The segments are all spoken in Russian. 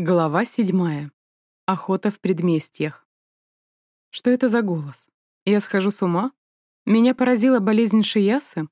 Глава седьмая. Охота в предместьях. Что это за голос? Я схожу с ума? Меня поразила болезнь Шиясы?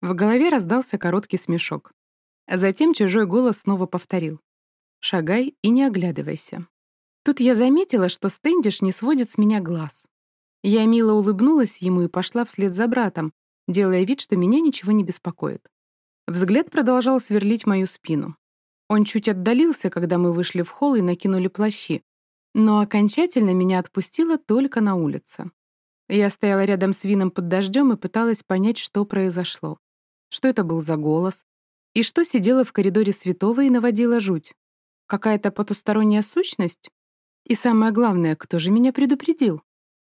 В голове раздался короткий смешок. А затем чужой голос снова повторил. «Шагай и не оглядывайся». Тут я заметила, что Стэндиш не сводит с меня глаз. Я мило улыбнулась ему и пошла вслед за братом, делая вид, что меня ничего не беспокоит. Взгляд продолжал сверлить мою спину. Он чуть отдалился, когда мы вышли в холл и накинули плащи, но окончательно меня отпустило только на улице. Я стояла рядом с Вином под дождем и пыталась понять, что произошло. Что это был за голос? И что сидело в коридоре святого и наводило жуть? Какая-то потусторонняя сущность? И самое главное, кто же меня предупредил?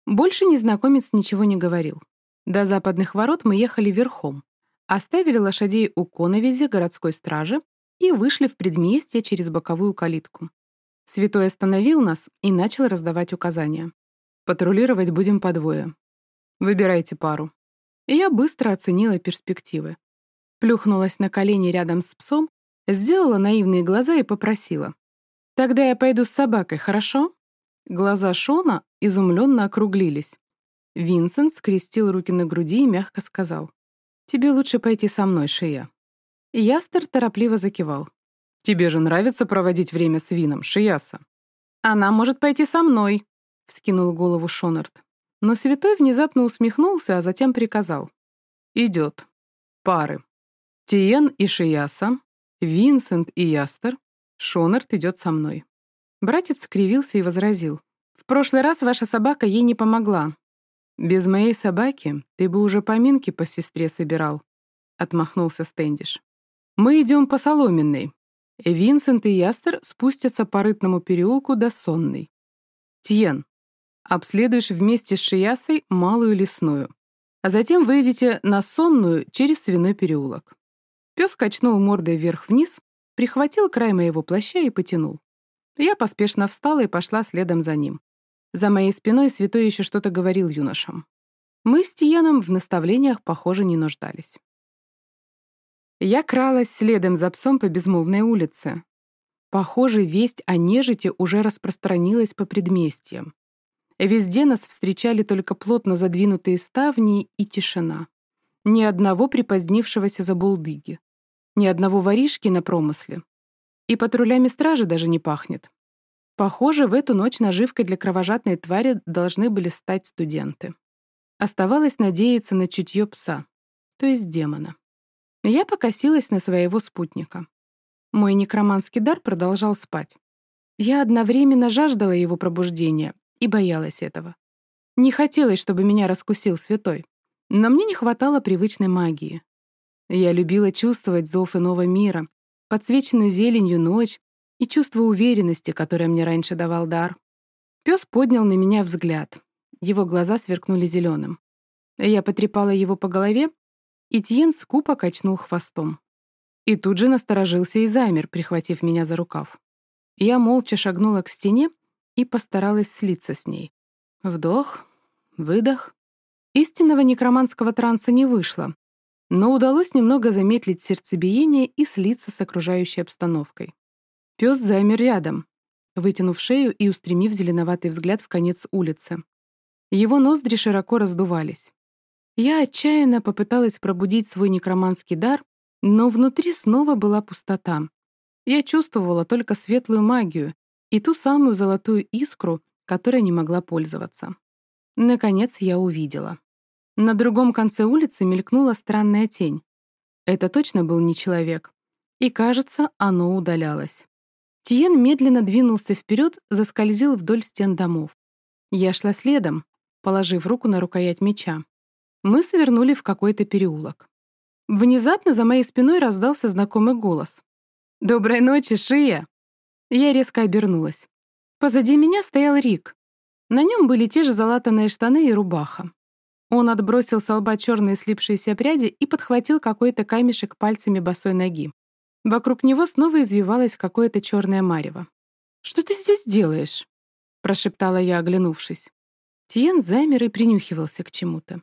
Больше незнакомец ничего не говорил. До западных ворот мы ехали верхом. Оставили лошадей у коновизи городской стражи и вышли в предместье через боковую калитку. Святой остановил нас и начал раздавать указания. «Патрулировать будем по двое. Выбирайте пару». И я быстро оценила перспективы. Плюхнулась на колени рядом с псом, сделала наивные глаза и попросила. «Тогда я пойду с собакой, хорошо?» Глаза Шона изумленно округлились. Винсент скрестил руки на груди и мягко сказал. «Тебе лучше пойти со мной, Шия». Ястер торопливо закивал. «Тебе же нравится проводить время с Вином, Шияса?» «Она может пойти со мной», — вскинул голову Шонард. Но святой внезапно усмехнулся, а затем приказал. «Идет. Пары. Тиен и Шияса, Винсент и Ястер, Шонард идет со мной». Братец скривился и возразил. «В прошлый раз ваша собака ей не помогла. Без моей собаки ты бы уже поминки по сестре собирал», — отмахнулся Стэндиш. Мы идем по Соломенной. Винсент и Ястер спустятся по Рытному переулку до Сонной. Тьен, обследуешь вместе с Шиясой Малую Лесную, а затем выйдете на Сонную через Свиной переулок. Пес качнул мордой вверх-вниз, прихватил край моего плаща и потянул. Я поспешно встала и пошла следом за ним. За моей спиной святой еще что-то говорил юношам. Мы с Тиеном в наставлениях, похоже, не нуждались. Я кралась следом за псом по безмолвной улице. Похоже, весть о нежити уже распространилась по предместьям. Везде нас встречали только плотно задвинутые ставни и тишина. Ни одного припозднившегося за булдыги. Ни одного воришки на промысле. И патрулями стражи даже не пахнет. Похоже, в эту ночь наживкой для кровожадной твари должны были стать студенты. Оставалось надеяться на чутье пса, то есть демона. Я покосилась на своего спутника. Мой некроманский дар продолжал спать. Я одновременно жаждала его пробуждения и боялась этого. Не хотелось, чтобы меня раскусил святой, но мне не хватало привычной магии. Я любила чувствовать зов иного мира, подсвеченную зеленью ночь и чувство уверенности, которое мне раньше давал дар. Пес поднял на меня взгляд. Его глаза сверкнули зеленым. Я потрепала его по голове Этьен скупо качнул хвостом. И тут же насторожился и замер, прихватив меня за рукав. Я молча шагнула к стене и постаралась слиться с ней. Вдох, выдох. Истинного некроманского транса не вышло, но удалось немного замедлить сердцебиение и слиться с окружающей обстановкой. Пес замер рядом, вытянув шею и устремив зеленоватый взгляд в конец улицы. Его ноздри широко раздувались. Я отчаянно попыталась пробудить свой некроманский дар, но внутри снова была пустота. Я чувствовала только светлую магию и ту самую золотую искру, которой не могла пользоваться. Наконец я увидела. На другом конце улицы мелькнула странная тень. Это точно был не человек. И, кажется, оно удалялось. Тиен медленно двинулся вперед, заскользил вдоль стен домов. Я шла следом, положив руку на рукоять меча. Мы свернули в какой-то переулок. Внезапно за моей спиной раздался знакомый голос. «Доброй ночи, Шия!» Я резко обернулась. Позади меня стоял Рик. На нем были те же залатанные штаны и рубаха. Он отбросил с лба черные слипшиеся пряди и подхватил какой-то камешек пальцами босой ноги. Вокруг него снова извивалось какое-то черное марево. «Что ты здесь делаешь?» — прошептала я, оглянувшись. Тиен замер и принюхивался к чему-то.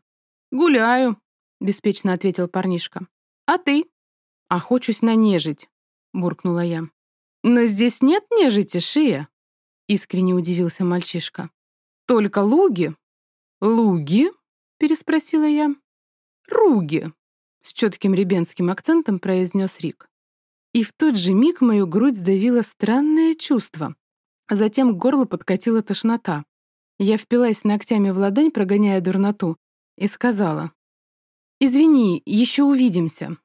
«Гуляю», — беспечно ответил парнишка. «А ты?» «Охочусь на нежить», — буркнула я. «Но здесь нет нежити, Шия?» — искренне удивился мальчишка. «Только луги?» «Луги?» — переспросила я. «Руги!» — с четким ребенским акцентом произнес Рик. И в тот же миг мою грудь сдавило странное чувство. Затем к горлу подкатила тошнота. Я впилась ногтями в ладонь, прогоняя дурноту, и сказала. «Извини, еще увидимся».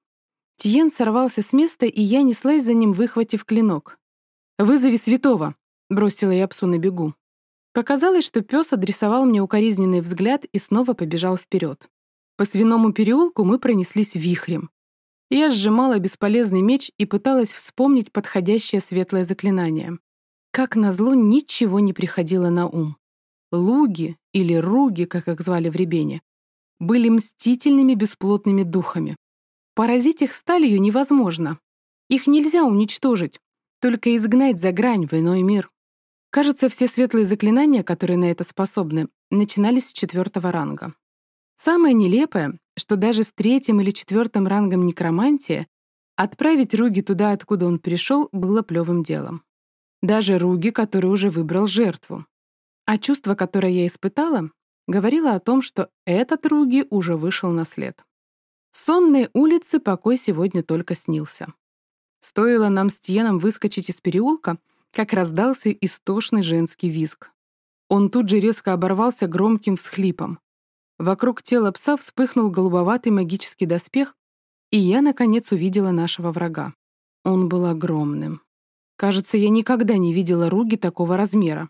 Тиен сорвался с места, и я неслась за ним, выхватив клинок. «Вызови святого!» — бросила я псу на бегу. Показалось, что пес адресовал мне укоризненный взгляд и снова побежал вперед. По свиному переулку мы пронеслись вихрем. Я сжимала бесполезный меч и пыталась вспомнить подходящее светлое заклинание. Как назло, ничего не приходило на ум. Луги, или руги, как их звали в Ребене, были мстительными бесплотными духами. Поразить их сталью невозможно. Их нельзя уничтожить, только изгнать за грань в иной мир. Кажется, все светлые заклинания, которые на это способны, начинались с четвертого ранга. Самое нелепое, что даже с третьим или четвертым рангом некромантия отправить Руги туда, откуда он пришел, было плевым делом. Даже Руги, который уже выбрал жертву. А чувство, которое я испытала, говорило о том, что этот Руги уже вышел на след. Сонные улицы покой сегодня только снился. Стоило нам с Тьеном выскочить из переулка, как раздался истошный женский визг. Он тут же резко оборвался громким всхлипом. Вокруг тела пса вспыхнул голубоватый магический доспех, и я, наконец, увидела нашего врага. Он был огромным. Кажется, я никогда не видела руги такого размера.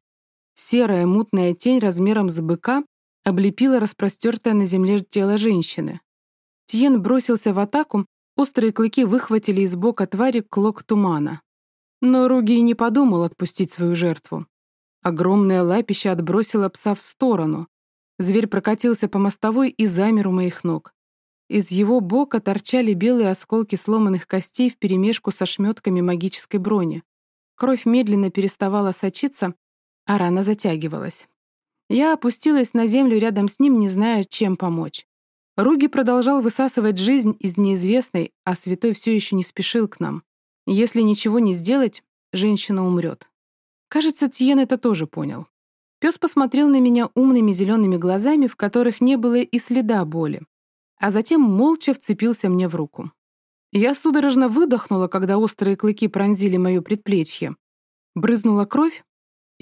Серая мутная тень размером с быка облепила распростертое на земле тело женщины. Тиен бросился в атаку, острые клыки выхватили из бока твари клок тумана. Но Руги не подумал отпустить свою жертву. Огромное лапище отбросило пса в сторону. Зверь прокатился по мостовой и замер у моих ног. Из его бока торчали белые осколки сломанных костей вперемешку со шметками магической брони. Кровь медленно переставала сочиться, а рана затягивалась. Я опустилась на землю рядом с ним, не зная, чем помочь. Руги продолжал высасывать жизнь из неизвестной, а святой все еще не спешил к нам. Если ничего не сделать, женщина умрет. Кажется, Тьен это тоже понял. Пес посмотрел на меня умными зелеными глазами, в которых не было и следа боли, а затем молча вцепился мне в руку. Я судорожно выдохнула, когда острые клыки пронзили мое предплечье. Брызнула кровь,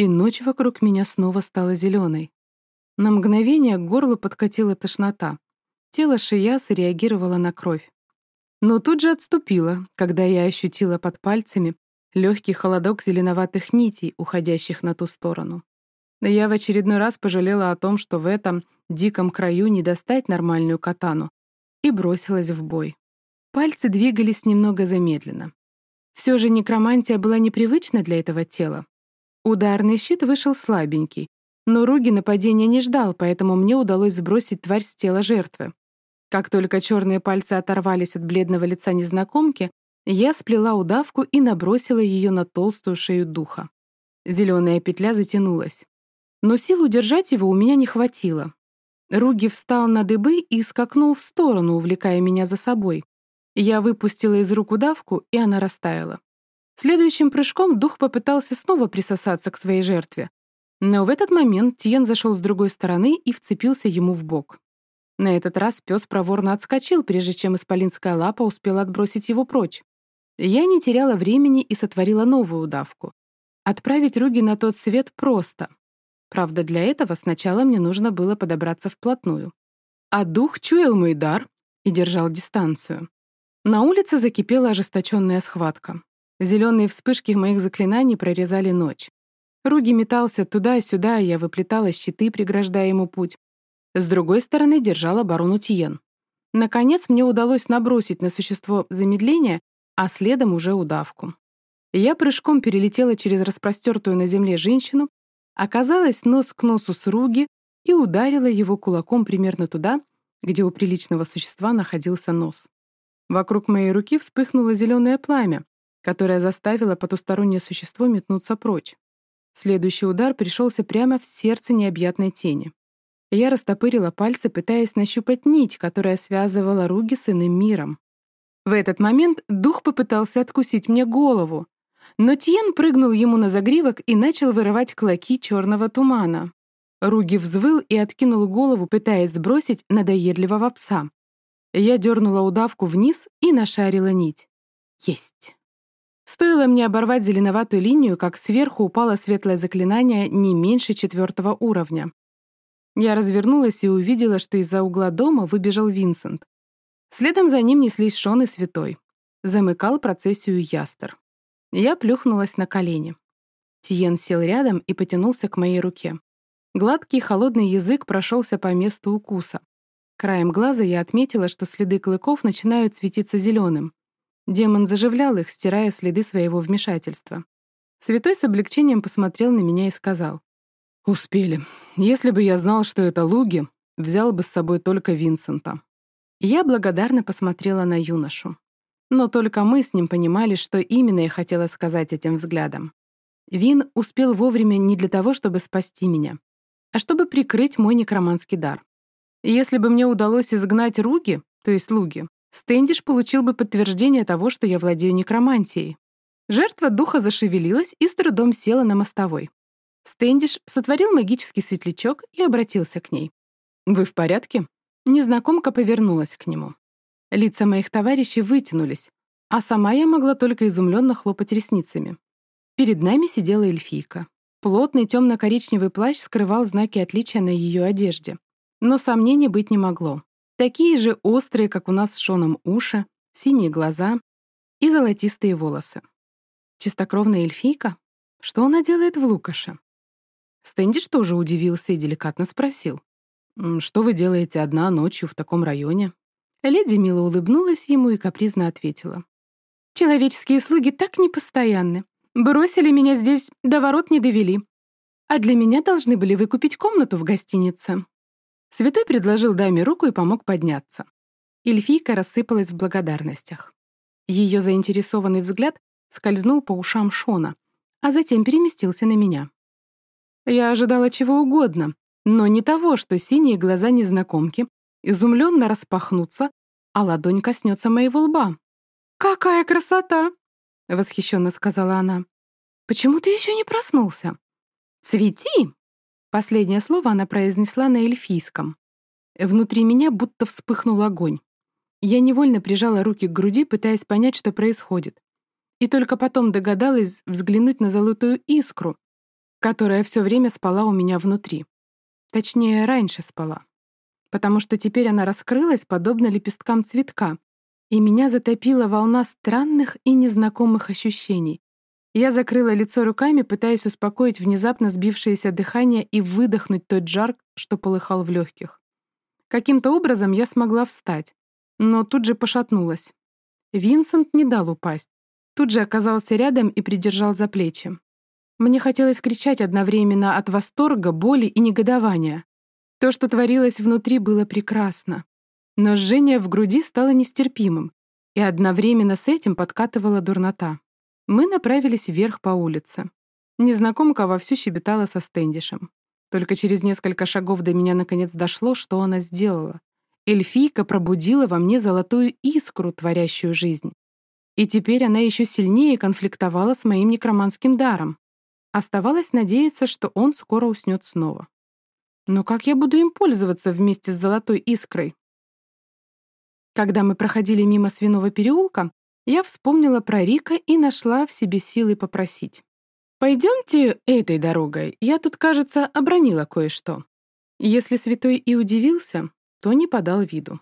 и ночь вокруг меня снова стала зеленой. На мгновение к горлу подкатила тошнота. Тело Шияса реагировало на кровь. Но тут же отступило, когда я ощутила под пальцами легкий холодок зеленоватых нитей, уходящих на ту сторону. Я в очередной раз пожалела о том, что в этом диком краю не достать нормальную катану, и бросилась в бой. Пальцы двигались немного замедленно. Все же некромантия была непривычна для этого тела. Ударный щит вышел слабенький, но Руги нападения не ждал, поэтому мне удалось сбросить тварь с тела жертвы. Как только черные пальцы оторвались от бледного лица незнакомки, я сплела удавку и набросила ее на толстую шею духа. Зеленая петля затянулась. Но сил удержать его у меня не хватило. Руги встал на дыбы и скакнул в сторону, увлекая меня за собой. Я выпустила из рук удавку, и она растаяла. Следующим прыжком дух попытался снова присосаться к своей жертве. Но в этот момент Тиен зашел с другой стороны и вцепился ему в бок. На этот раз пес проворно отскочил, прежде чем исполинская лапа успела отбросить его прочь. Я не теряла времени и сотворила новую удавку. Отправить Руги на тот свет просто. Правда, для этого сначала мне нужно было подобраться вплотную. А дух чуял мой дар и держал дистанцию. На улице закипела ожесточенная схватка. Зеленые вспышки моих заклинаний прорезали ночь. Руги метался туда и сюда, и я выплетала щиты, преграждая ему путь. С другой стороны держал оборону Тиен. Наконец мне удалось набросить на существо замедление, а следом уже удавку. Я прыжком перелетела через распростертую на земле женщину, оказалась нос к носу с Руги и ударила его кулаком примерно туда, где у приличного существа находился нос. Вокруг моей руки вспыхнуло зеленое пламя, которое заставило потустороннее существо метнуться прочь. Следующий удар пришелся прямо в сердце необъятной тени. Я растопырила пальцы, пытаясь нащупать нить, которая связывала Руги с иным миром. В этот момент дух попытался откусить мне голову. но Тьен прыгнул ему на загривок и начал вырывать клоки черного тумана. Руги взвыл и откинул голову, пытаясь сбросить надоедливого пса. Я дернула удавку вниз и нашарила нить. Есть. Стоило мне оборвать зеленоватую линию, как сверху упало светлое заклинание не меньше четвертого уровня. Я развернулась и увидела, что из-за угла дома выбежал Винсент. Следом за ним неслись Шон и Святой. Замыкал процессию Ястер. Я плюхнулась на колени. Тиен сел рядом и потянулся к моей руке. Гладкий холодный язык прошелся по месту укуса. Краем глаза я отметила, что следы клыков начинают светиться зеленым. Демон заживлял их, стирая следы своего вмешательства. Святой с облегчением посмотрел на меня и сказал. «Успели. Если бы я знал, что это луги, взял бы с собой только Винсента». Я благодарно посмотрела на юношу. Но только мы с ним понимали, что именно я хотела сказать этим взглядом. Вин успел вовремя не для того, чтобы спасти меня, а чтобы прикрыть мой некроманский дар. если бы мне удалось изгнать руги, то есть луги, Стэндиш получил бы подтверждение того, что я владею некромантией. Жертва духа зашевелилась и с трудом села на мостовой. Стэндиш сотворил магический светлячок и обратился к ней. «Вы в порядке?» Незнакомка повернулась к нему. Лица моих товарищей вытянулись, а сама я могла только изумленно хлопать ресницами. Перед нами сидела эльфийка. Плотный темно-коричневый плащ скрывал знаки отличия на ее одежде. Но сомнений быть не могло. Такие же острые, как у нас с Шоном уши, синие глаза и золотистые волосы. Чистокровная эльфийка? Что она делает в Лукаше? Стэндиш тоже удивился и деликатно спросил. «Что вы делаете одна ночью в таком районе?» Леди мило улыбнулась ему и капризно ответила. «Человеческие слуги так непостоянны. Бросили меня здесь, до ворот не довели. А для меня должны были выкупить комнату в гостинице». Святой предложил даме руку и помог подняться. Эльфийка рассыпалась в благодарностях. Ее заинтересованный взгляд скользнул по ушам Шона, а затем переместился на меня. Я ожидала чего угодно, но не того, что синие глаза незнакомки изумленно распахнутся, а ладонь коснется моего лба. «Какая красота!» — восхищенно сказала она. «Почему ты еще не проснулся?» «Цвети!» Последнее слово она произнесла на эльфийском. Внутри меня будто вспыхнул огонь. Я невольно прижала руки к груди, пытаясь понять, что происходит. И только потом догадалась взглянуть на золотую искру, которая все время спала у меня внутри. Точнее, раньше спала потому что теперь она раскрылась, подобно лепесткам цветка, и меня затопила волна странных и незнакомых ощущений. Я закрыла лицо руками, пытаясь успокоить внезапно сбившееся дыхание и выдохнуть тот жар, что полыхал в легких. Каким-то образом я смогла встать, но тут же пошатнулась. Винсент не дал упасть. Тут же оказался рядом и придержал за плечи. Мне хотелось кричать одновременно от восторга, боли и негодования. То, что творилось внутри, было прекрасно. Но жжение в груди стало нестерпимым, и одновременно с этим подкатывала дурнота. Мы направились вверх по улице. Незнакомка вовсю щебетала со стендишем. Только через несколько шагов до меня наконец дошло, что она сделала. Эльфийка пробудила во мне золотую искру, творящую жизнь. И теперь она еще сильнее конфликтовала с моим некроманским даром. Оставалось надеяться, что он скоро уснет снова. Но как я буду им пользоваться вместе с золотой искрой? Когда мы проходили мимо свиного переулка, я вспомнила про Рика и нашла в себе силы попросить. «Пойдемте этой дорогой, я тут, кажется, обронила кое-что». Если святой и удивился, то не подал виду.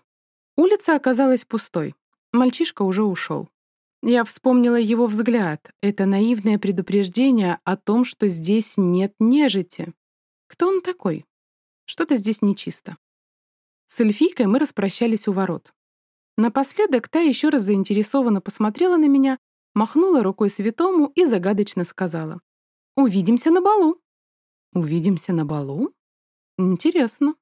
Улица оказалась пустой, мальчишка уже ушел. Я вспомнила его взгляд, это наивное предупреждение о том, что здесь нет нежити. Кто он такой? Что-то здесь нечисто. С эльфийкой мы распрощались у ворот. Напоследок та еще раз заинтересованно посмотрела на меня, махнула рукой святому и загадочно сказала. «Увидимся на балу». «Увидимся на балу? Интересно».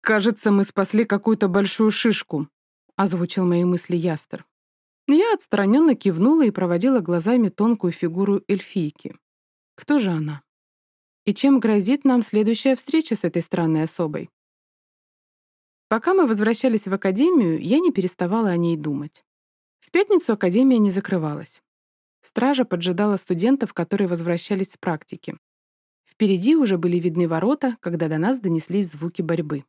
«Кажется, мы спасли какую-то большую шишку», — озвучил мои мысли Ястер. Я отстраненно кивнула и проводила глазами тонкую фигуру эльфийки. Кто же она? И чем грозит нам следующая встреча с этой странной особой? Пока мы возвращались в академию, я не переставала о ней думать. В пятницу академия не закрывалась. Стража поджидала студентов, которые возвращались с практики. Впереди уже были видны ворота, когда до нас донеслись звуки борьбы.